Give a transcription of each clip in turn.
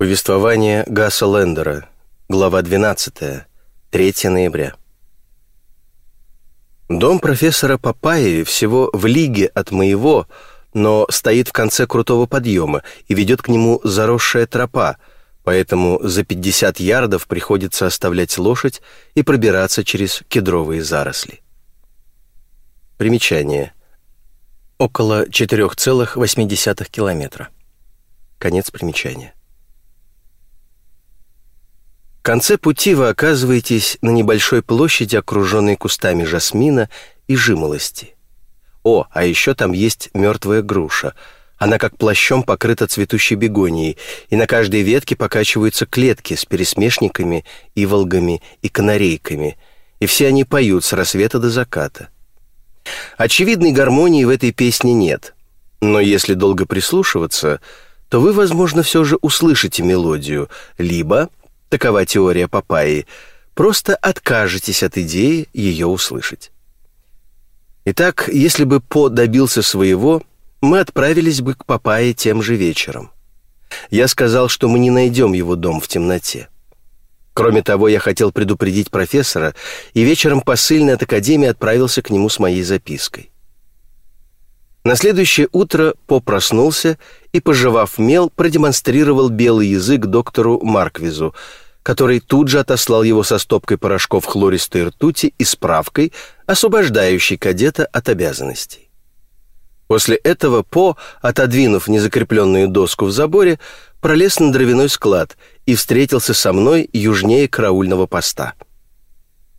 Повествование Гасса Лендера. Глава 12. 3 ноября. Дом профессора Папаи всего в лиге от моего, но стоит в конце крутого подъема и ведет к нему заросшая тропа, поэтому за 50 ярдов приходится оставлять лошадь и пробираться через кедровые заросли. Примечание. Около 4,8 километра. Конец примечания. В конце пути вы оказываетесь на небольшой площади, окруженной кустами жасмина и жимолости. О, а еще там есть мертвая груша. Она как плащом покрыта цветущей бегонией, и на каждой ветке покачиваются клетки с пересмешниками, иволгами и канарейками, и все они поют с рассвета до заката. Очевидной гармонии в этой песне нет, но если долго прислушиваться, то вы, возможно, все же услышите мелодию, либо такова теория Папайи, просто откажетесь от идеи ее услышать. Итак, если бы По добился своего, мы отправились бы к Папайе тем же вечером. Я сказал, что мы не найдем его дом в темноте. Кроме того, я хотел предупредить профессора, и вечером посыльный от Академии отправился к нему с моей запиской. На следующее утро По проснулся и, пожевав мел, продемонстрировал белый язык доктору Марквизу, который тут же отослал его со стопкой порошков хлористой ртути и справкой, освобождающей кадета от обязанностей. После этого По, отодвинув незакрепленную доску в заборе, пролез на дровяной склад и встретился со мной южнее караульного поста.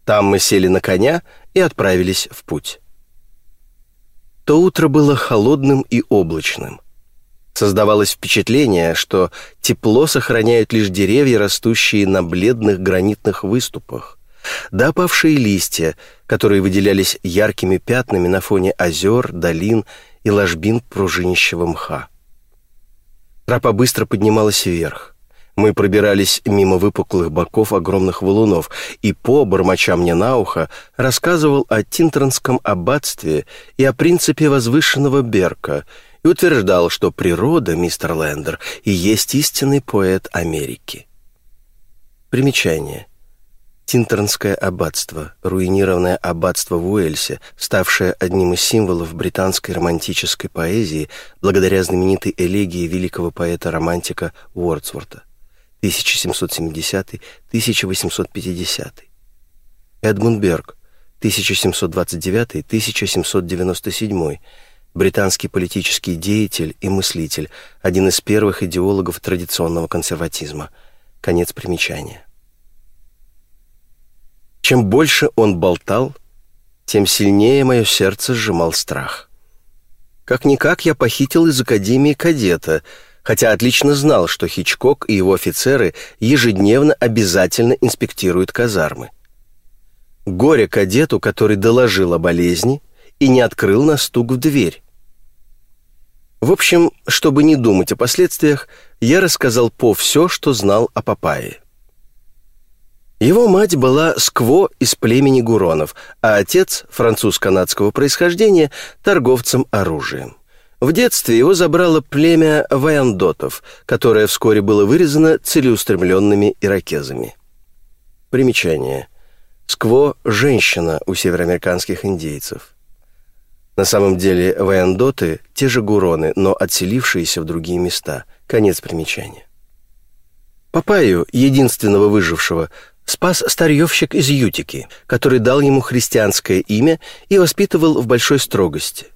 Там мы сели на коня и отправились в путь. То утро было холодным и облачным. Создавалось впечатление, что тепло сохраняют лишь деревья, растущие на бледных гранитных выступах, да опавшие листья, которые выделялись яркими пятнами на фоне озер, долин и ложбин пружинищего мха. Тропа быстро поднималась вверх. Мы пробирались мимо выпуклых боков огромных валунов, и по, бормоча мне на ухо, рассказывал о Тинтронском аббатстве и о принципе возвышенного Берка — и утверждал, что природа, мистер Лендер, и есть истинный поэт Америки. Примечание. Тинтернское аббатство, руинированное аббатство в Уэльсе, ставшее одним из символов британской романтической поэзии благодаря знаменитой элегии великого поэта-романтика Уордсворта 1770-1850. Эдмунд Берг 1729-1797 британский политический деятель и мыслитель, один из первых идеологов традиционного консерватизма. Конец примечания. Чем больше он болтал, тем сильнее мое сердце сжимал страх. Как-никак я похитил из Академии кадета, хотя отлично знал, что Хичкок и его офицеры ежедневно обязательно инспектируют казармы. Горе кадету, который доложил о болезни и не открыл на стук в дверь. В общем, чтобы не думать о последствиях, я рассказал По все, что знал о Папае. Его мать была скво из племени Гуронов, а отец, француз-канадского происхождения, торговцем оружием. В детстве его забрало племя ваяндотов, которое вскоре было вырезано целеустремленными иракезами. Примечание. Скво – женщина у североамериканских индейцев. На самом деле ваяндоты – те же гуроны, но отселившиеся в другие места. Конец примечания. Папаю, единственного выжившего, спас старьевщик из Ютики, который дал ему христианское имя и воспитывал в большой строгости.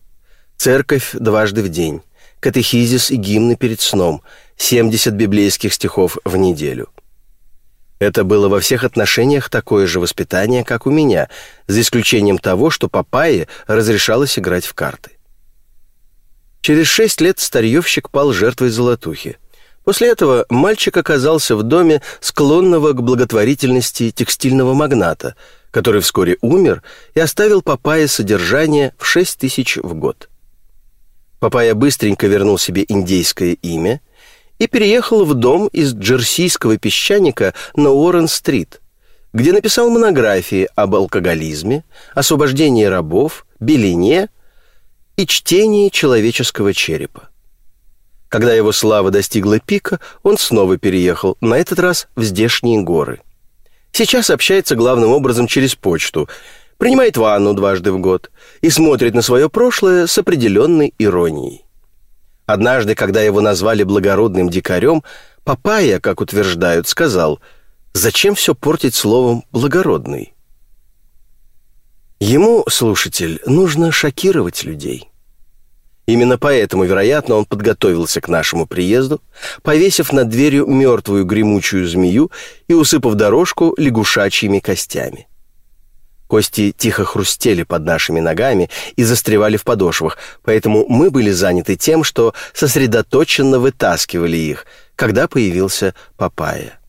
Церковь дважды в день, катехизис и гимны перед сном, 70 библейских стихов в неделю. Это было во всех отношениях такое же воспитание, как у меня, за исключением того, что папае разрешалось играть в карты. Через шесть лет старьевщик пал жертвой золотухи. После этого мальчик оказался в доме склонного к благотворительности текстильного магната, который вскоре умер и оставил Папае содержание в шесть тысяч в год. Папая быстренько вернул себе индейское имя – и переехал в дом из джерсийского песчаника на Уоррен-стрит, где написал монографии об алкоголизме, освобождении рабов, белине и чтении человеческого черепа. Когда его слава достигла пика, он снова переехал, на этот раз в здешние горы. Сейчас общается главным образом через почту, принимает ванну дважды в год и смотрит на свое прошлое с определенной иронией. Однажды, когда его назвали благородным дикарем, Папайя, как утверждают, сказал, «Зачем все портить словом «благородный»?» Ему, слушатель, нужно шокировать людей. Именно поэтому, вероятно, он подготовился к нашему приезду, повесив над дверью мертвую гремучую змею и усыпав дорожку лягушачьими костями. Кости тихо хрустели под нашими ногами и застревали в подошвах, поэтому мы были заняты тем, что сосредоточенно вытаскивали их, когда появился Папайя.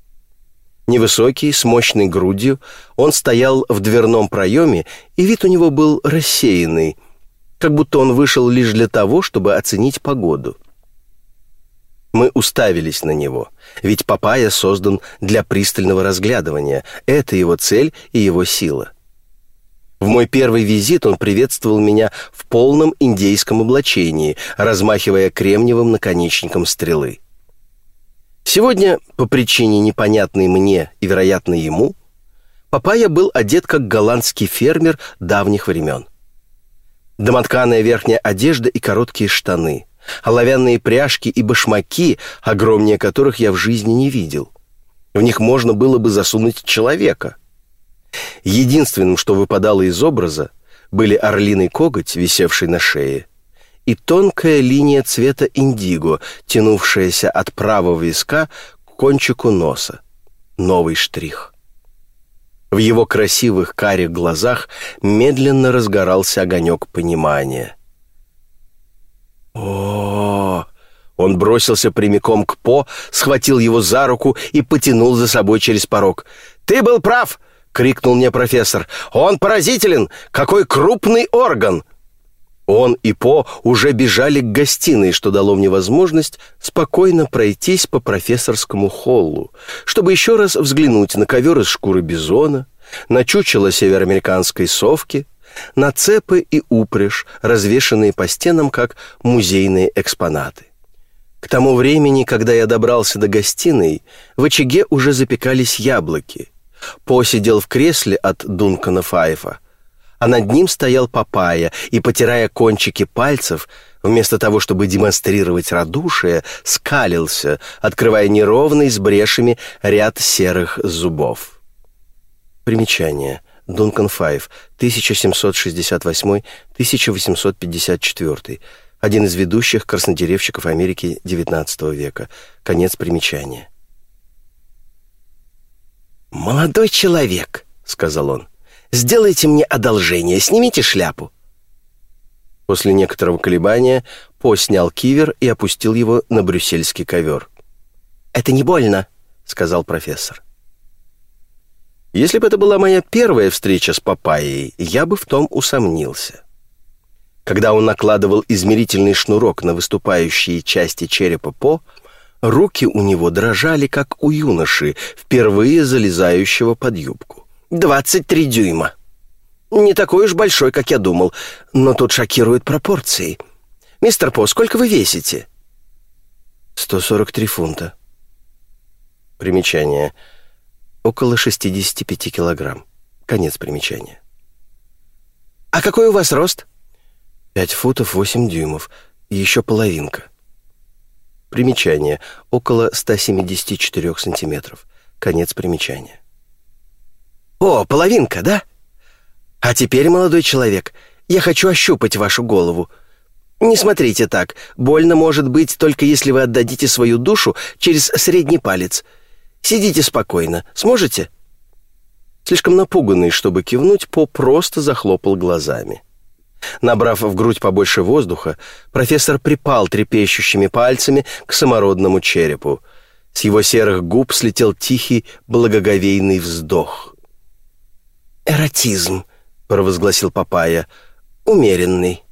Невысокий, с мощной грудью, он стоял в дверном проеме, и вид у него был рассеянный, как будто он вышел лишь для того, чтобы оценить погоду. Мы уставились на него, ведь Папайя создан для пристального разглядывания, это его цель и его сила. В мой первый визит он приветствовал меня в полном индейском облачении, размахивая кремниевым наконечником стрелы. Сегодня, по причине непонятной мне и, вероятно, ему, Папайя был одет как голландский фермер давних времен. Домотканая верхняя одежда и короткие штаны, оловянные пряжки и башмаки, огромнее которых я в жизни не видел. В них можно было бы засунуть человека — Единственным, что выпадало из образа, были орлиный коготь, висевший на шее, и тонкая линия цвета индиго, тянувшаяся от правого виска к кончику носа. Новый штрих. В его красивых карих глазах медленно разгорался огонек понимания. О, -о, -о Он бросился прямиком к По, схватил его за руку и потянул за собой через порог. «Ты был прав! Крикнул мне профессор. «Он поразителен! Какой крупный орган!» Он и По уже бежали к гостиной, что дало мне возможность спокойно пройтись по профессорскому холлу, чтобы еще раз взглянуть на ковер из шкуры бизона, на чучело североамериканской совки, на цепы и упряжь, развешанные по стенам как музейные экспонаты. К тому времени, когда я добрался до гостиной, в очаге уже запекались яблоки — по сидел в кресле от Дункана Файфа, а над ним стоял Папая и, потирая кончики пальцев, вместо того, чтобы демонстрировать радушие, скалился, открывая неровный с брешами ряд серых зубов. Примечание. Дункан Файф, 1768-1854. Один из ведущих краснодеревщиков Америки XIX века. Конец примечания. «Молодой человек», — сказал он, — «сделайте мне одолжение, снимите шляпу». После некоторого колебания По снял кивер и опустил его на брюссельский ковер. «Это не больно», — сказал профессор. Если бы это была моя первая встреча с Папайей, я бы в том усомнился. Когда он накладывал измерительный шнурок на выступающие части черепа По, Руки у него дрожали, как у юноши, впервые залезающего под юбку. «Двадцать три дюйма. Не такой уж большой, как я думал, но тут шокируют пропорции. Мистер По, сколько вы весите?» «Сто сорок три фунта». Примечание. Около шестидесяти пяти килограмм. Конец примечания. «А какой у вас рост?» «Пять футов восемь дюймов. И еще половинка». Примечание. Около 174 сантиметров. Конец примечания. «О, половинка, да? А теперь, молодой человек, я хочу ощупать вашу голову. Не смотрите так. Больно может быть, только если вы отдадите свою душу через средний палец. Сидите спокойно. Сможете?» Слишком напуганный, чтобы кивнуть, По просто захлопал глазами. Набрав в грудь побольше воздуха, профессор припал трепещущими пальцами к самородному черепу. С его серых губ слетел тихий, благоговейный вздох. «Эротизм», — провозгласил Папая, — «умеренный».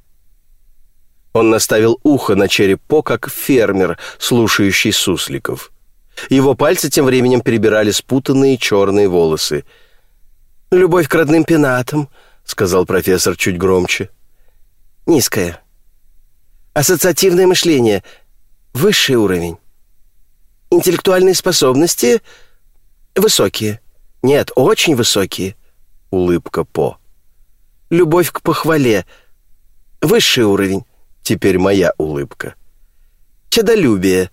Он наставил ухо на череп По, как фермер, слушающий сусликов. Его пальцы тем временем перебирали спутанные черные волосы. «Любовь к родным пенатам», — сказал профессор чуть громче. Низкое. Ассоциативное мышление. Высший уровень. Интеллектуальные способности высокие. Нет, очень высокие. Улыбка По. Любовь к похвале. Высший уровень. Теперь моя улыбка. Чадолюбие.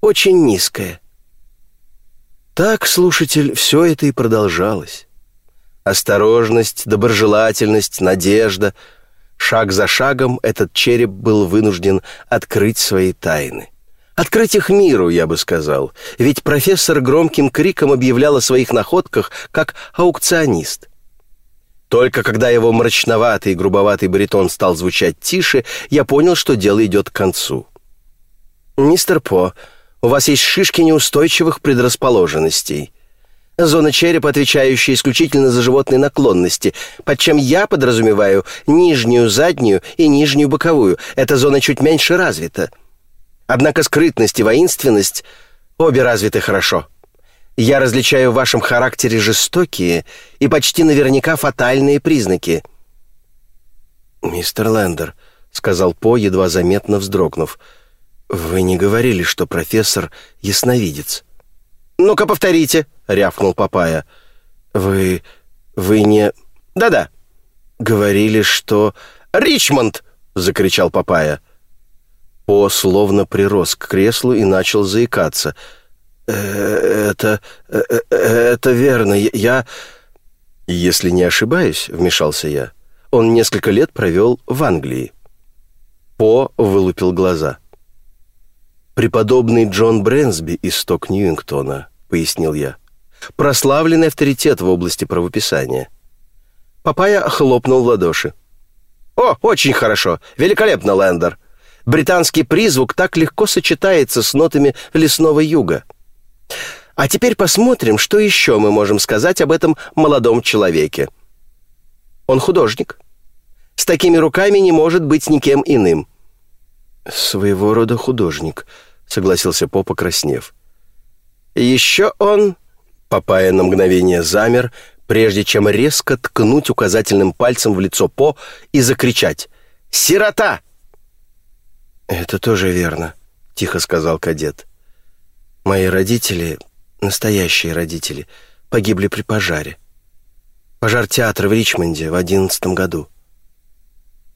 Очень низкое. Так, слушатель, все это и продолжалось. Осторожность, доброжелательность, надежда. Шаг за шагом этот череп был вынужден открыть свои тайны. Открыть их миру, я бы сказал. Ведь профессор громким криком объявлял о своих находках как аукционист. Только когда его мрачноватый и грубоватый баритон стал звучать тише, я понял, что дело идет к концу. «Мистер По, у вас есть шишки неустойчивых предрасположенностей. Зона черепа, отвечающая исключительно за животные наклонности, под чем я подразумеваю нижнюю заднюю и нижнюю боковую. Эта зона чуть меньше развита. Однако скрытность и воинственность обе развиты хорошо. Я различаю в вашем характере жестокие и почти наверняка фатальные признаки». «Мистер Лендер», — сказал По, едва заметно вздрогнув, — «Вы не говорили, что профессор ясновидец?» «Ну-ка, повторите», — рявкнул Папая. «Вы... вы не...» «Да-да». «Говорили, что...» «Ричмонд!» — закричал Папая. По словно прирос к креслу и начал заикаться. «Э, «Это... Э, э, это верно. Я...» «Если не ошибаюсь», — вмешался я, — «он несколько лет провел в Англии». По вылупил глаза. «Преподобный Джон Брэнсби из Сток Ньюингтона», — пояснил я. «Прославленный авторитет в области правописания». Папая хлопнул в ладоши. «О, очень хорошо! Великолепно, Лендер! Британский призвук так легко сочетается с нотами лесного юга. А теперь посмотрим, что еще мы можем сказать об этом молодом человеке. Он художник. С такими руками не может быть никем иным». «Своего рода художник», согласился По, покраснев. «Еще он...» Папая на мгновение замер, прежде чем резко ткнуть указательным пальцем в лицо По и закричать «Сирота!» «Это тоже верно», — тихо сказал кадет. «Мои родители, настоящие родители, погибли при пожаре. Пожар театра в Ричмонде в одиннадцатом году».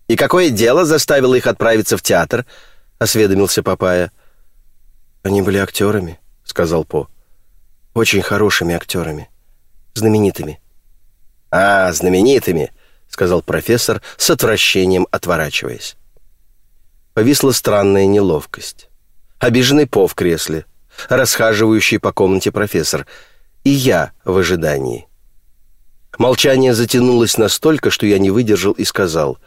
«И какое дело заставило их отправиться в театр?» — осведомился Папая. — «Они были актерами», — сказал По. «Очень хорошими актерами. Знаменитыми». «А, знаменитыми», — сказал профессор с отвращением отворачиваясь. Повисла странная неловкость. Обиженный По в кресле, расхаживающий по комнате профессор, и я в ожидании. Молчание затянулось настолько, что я не выдержал и сказал,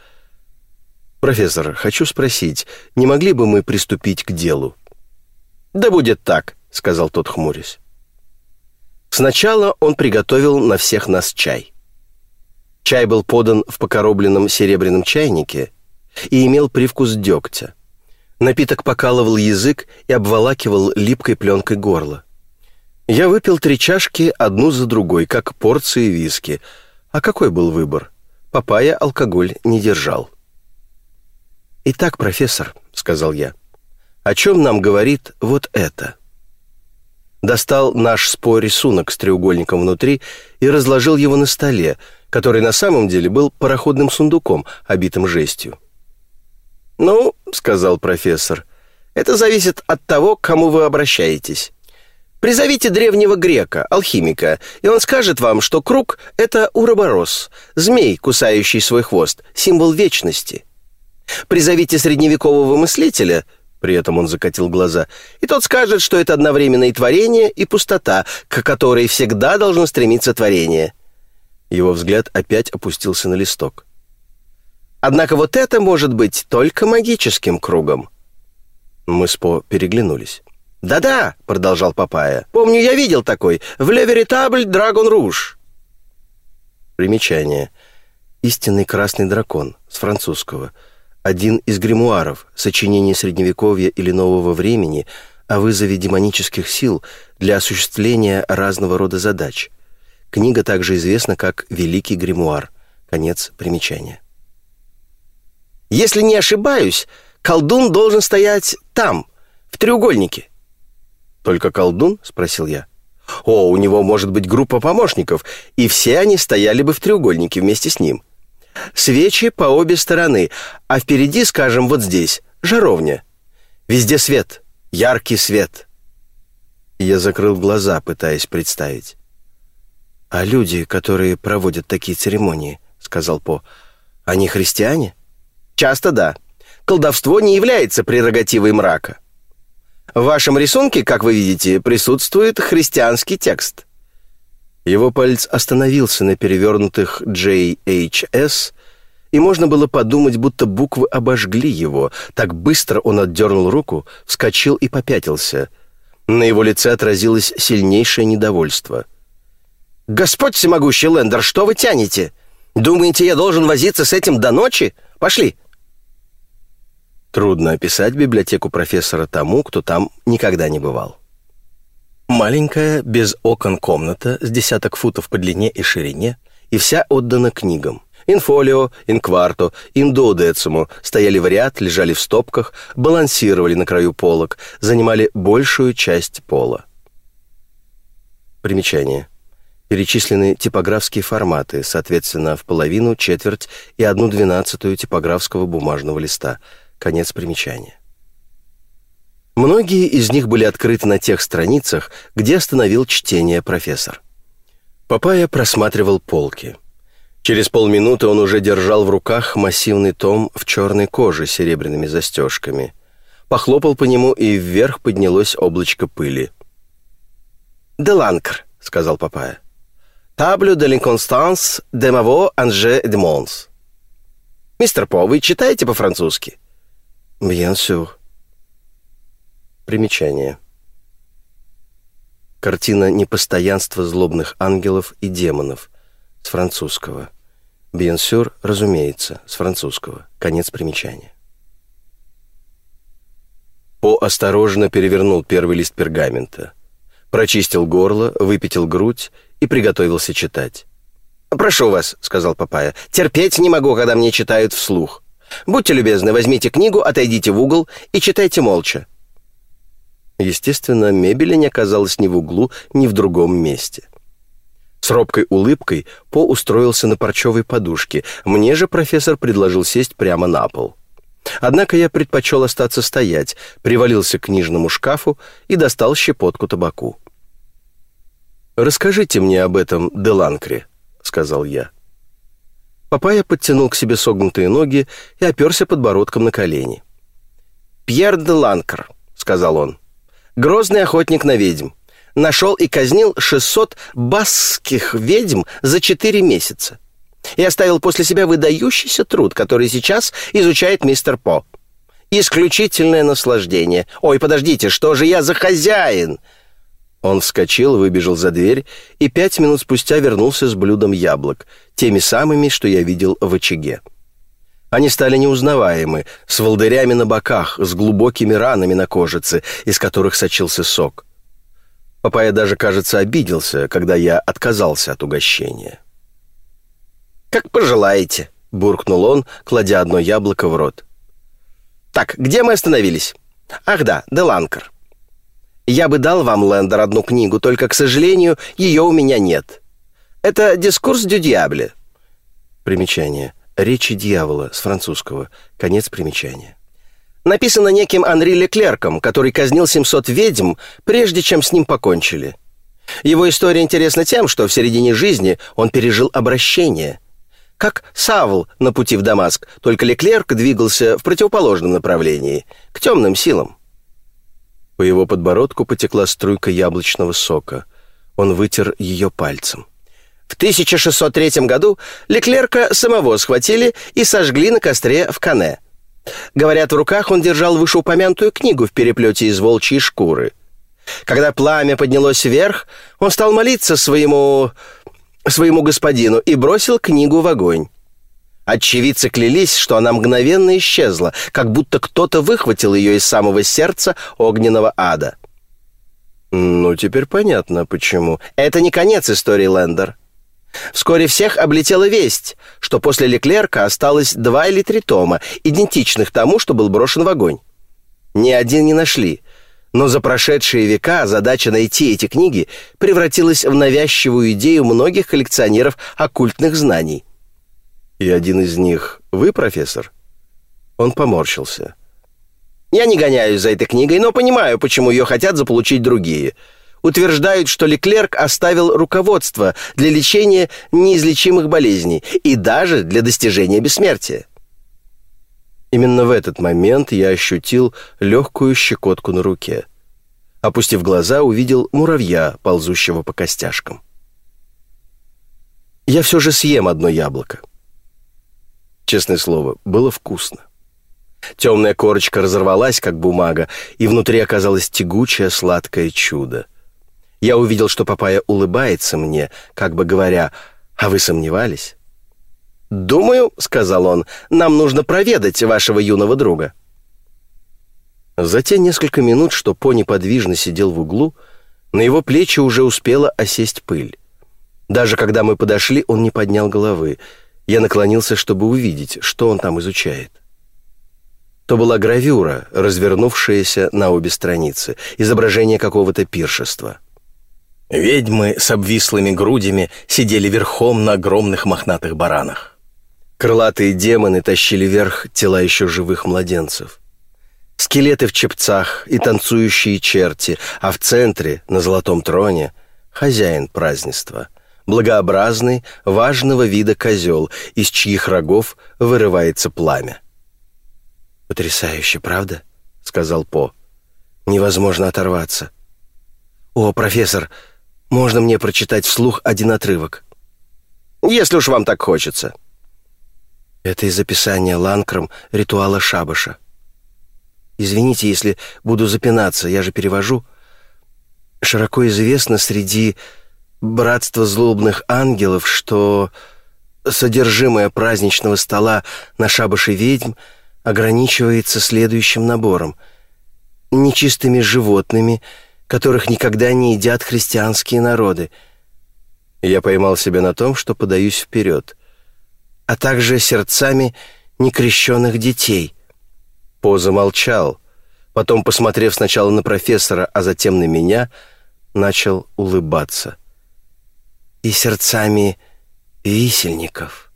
«Профессор, хочу спросить, не могли бы мы приступить к делу?» «Да будет так», — сказал тот, хмурясь. Сначала он приготовил на всех нас чай. Чай был подан в покоробленном серебряном чайнике и имел привкус дегтя. Напиток покалывал язык и обволакивал липкой пленкой горло. Я выпил три чашки одну за другой, как порции виски. А какой был выбор? Папая алкоголь не держал. «Итак, профессор», — сказал я, — о чем нам говорит вот это? Достал наш спор рисунок с треугольником внутри и разложил его на столе, который на самом деле был пароходным сундуком, обитым жестью. «Ну, — сказал профессор, — это зависит от того, к кому вы обращаетесь. Призовите древнего грека, алхимика, и он скажет вам, что круг — это уроборос, змей, кусающий свой хвост, символ вечности. Призовите средневекового мыслителя — при этом он закатил глаза. «И тот скажет, что это одновременно и творение, и пустота, к которой всегда должно стремиться творение». Его взгляд опять опустился на листок. «Однако вот это может быть только магическим кругом». Мы с По переглянулись. «Да-да», — продолжал Папая. «Помню, я видел такой. В «Le Véritable Dragon Rouge». Примечание. «Истинный красный дракон» с французского — один из гримуаров, сочинений Средневековья или Нового времени о вызове демонических сил для осуществления разного рода задач. Книга также известна как «Великий гримуар». Конец примечания. «Если не ошибаюсь, колдун должен стоять там, В треугольнике». «Только колдун?» — спросил я. «О, у него может быть группа помощников, и все они стояли бы в треугольнике вместе с ним. Свечи по обе стороны, а впереди, скажем, вот здесь, жаровня. Везде свет, яркий свет». Я закрыл глаза, пытаясь представить. «А люди, которые проводят такие церемонии», — сказал По, — «они христиане?» «Часто да. Колдовство не является прерогативой мрака». В вашем рисунке, как вы видите, присутствует христианский текст. Его палец остановился на перевернутых JHS, и можно было подумать, будто буквы обожгли его. Так быстро он отдернул руку, вскочил и попятился. На его лице отразилось сильнейшее недовольство. «Господь всемогущий Лендер, что вы тянете? Думаете, я должен возиться с этим до ночи? Пошли!» Трудно описать библиотеку профессора тому, кто там никогда не бывал. Маленькая, без окон комната с десяток футов по длине и ширине, и вся отдана книгам. Инфолио, инкварто, индоодецимо стояли в ряд, лежали в стопках, балансировали на краю полок, занимали большую часть пола. Примечание. Перечислены типографские форматы, соответственно, в половину, четверть и одну двенадцатую типографского бумажного листа – Конец примечания. Многие из них были открыты на тех страницах, где остановил чтение профессор. Папая просматривал полки. Через полминуты он уже держал в руках массивный том в черной коже с серебряными застежками. Похлопал по нему, и вверх поднялось облачко пыли. «Деланкр», — сказал Папая. «Таблю де l'inconstance де маво анже де монс». «Мистер По, вы читаете по-французски?» Bien sûr. Примечание. Картина непостоянства злобных ангелов и демонов с французского. Sûr, разумеется, с французского. Конец примечания. По осторожно перевернул первый лист пергамента, прочистил горло, выпятил грудь и приготовился читать. «Прошу вас», — сказал Папая, — «терпеть не могу, когда мне читают вслух». Будьте любезны, возьмите книгу, отойдите в угол и читайте молча». Естественно, мебели не оказалось ни в углу, ни в другом месте. С робкой улыбкой По устроился на парчевой подушке. Мне же профессор предложил сесть прямо на пол. Однако я предпочел остаться стоять, привалился к книжному шкафу и достал щепотку табаку. «Расскажите мне об этом Деланкре», — сказал я. Папая подтянул к себе согнутые ноги и оперся подбородком на колени. «Пьер де Ланкер», — сказал он, — «грозный охотник на ведьм. Нашел и казнил 600 басских ведьм за 4 месяца. И оставил после себя выдающийся труд, который сейчас изучает мистер По. Исключительное наслаждение. Ой, подождите, что же я за хозяин?» Он вскочил, выбежал за дверь и пять минут спустя вернулся с блюдом яблок, теми самыми, что я видел в очаге. Они стали неузнаваемы, с волдырями на боках, с глубокими ранами на кожице, из которых сочился сок. Папая даже, кажется, обиделся, когда я отказался от угощения. «Как пожелаете», — буркнул он, кладя одно яблоко в рот. «Так, где мы остановились? Ах да, Деланкер». Я бы дал вам, Лендер, одну книгу, только, к сожалению, ее у меня нет. Это «Дискурс дю Диабле». Примечание. Речи дьявола с французского. Конец примечания. Написано неким Анри Леклерком, который казнил 700 ведьм, прежде чем с ним покончили. Его история интересна тем, что в середине жизни он пережил обращение. Как Савл на пути в Дамаск, только Леклерк двигался в противоположном направлении, к темным силам. По его подбородку потекла струйка яблочного сока. Он вытер ее пальцем. В 1603 году Леклерка самого схватили и сожгли на костре в Кане. Говорят, в руках он держал вышеупомянутую книгу в переплете из волчьей шкуры. Когда пламя поднялось вверх, он стал молиться своему... своему господину и бросил книгу в огонь. Очевидцы клялись, что она мгновенно исчезла, как будто кто-то выхватил ее из самого сердца огненного ада. Ну, теперь понятно, почему. Это не конец истории Лендер. Вскоре всех облетела весть, что после Леклерка осталось два или три тома, идентичных тому, что был брошен в огонь. Ни один не нашли, Но за прошедшие века задача найти эти книги превратилась в навязчивую идею многих коллекционеров оккультных знаний. «И один из них вы, профессор?» Он поморщился. «Я не гоняюсь за этой книгой, но понимаю, почему ее хотят заполучить другие. Утверждают, что Леклерк оставил руководство для лечения неизлечимых болезней и даже для достижения бессмертия. Именно в этот момент я ощутил легкую щекотку на руке. Опустив глаза, увидел муравья, ползущего по костяшкам. Я все же съем одно яблоко. Честное слово, было вкусно. Темная корочка разорвалась, как бумага, и внутри оказалось тягучее сладкое чудо. Я увидел, что папая улыбается мне, как бы говоря, «А вы сомневались?» «Думаю», — сказал он, — «нам нужно проведать вашего юного друга». За те несколько минут, что По неподвижно сидел в углу, на его плечи уже успела осесть пыль. Даже когда мы подошли, он не поднял головы. Я наклонился, чтобы увидеть, что он там изучает. То была гравюра, развернувшаяся на обе страницы, изображение какого-то пиршества. Ведьмы с обвислыми грудями сидели верхом на огромных мохнатых баранах. Крылатые демоны тащили вверх тела еще живых младенцев. Скелеты в чепцах и танцующие черти, а в центре, на золотом троне, хозяин празднества, благообразный, важного вида козел, из чьих рогов вырывается пламя. «Потрясающе, правда?» — сказал По. «Невозможно оторваться». «О, профессор, можно мне прочитать вслух один отрывок?» «Если уж вам так хочется». Это из описания Ланкром ритуала шабаша. Извините, если буду запинаться, я же перевожу. Широко известно среди братства злобных ангелов, что содержимое праздничного стола на шабаше ведьм ограничивается следующим набором. Нечистыми животными, которых никогда не едят христианские народы. Я поймал себя на том, что подаюсь вперед а также сердцами некрещенных детей. По замолчал, потом, посмотрев сначала на профессора, а затем на меня, начал улыбаться. «И сердцами висельников».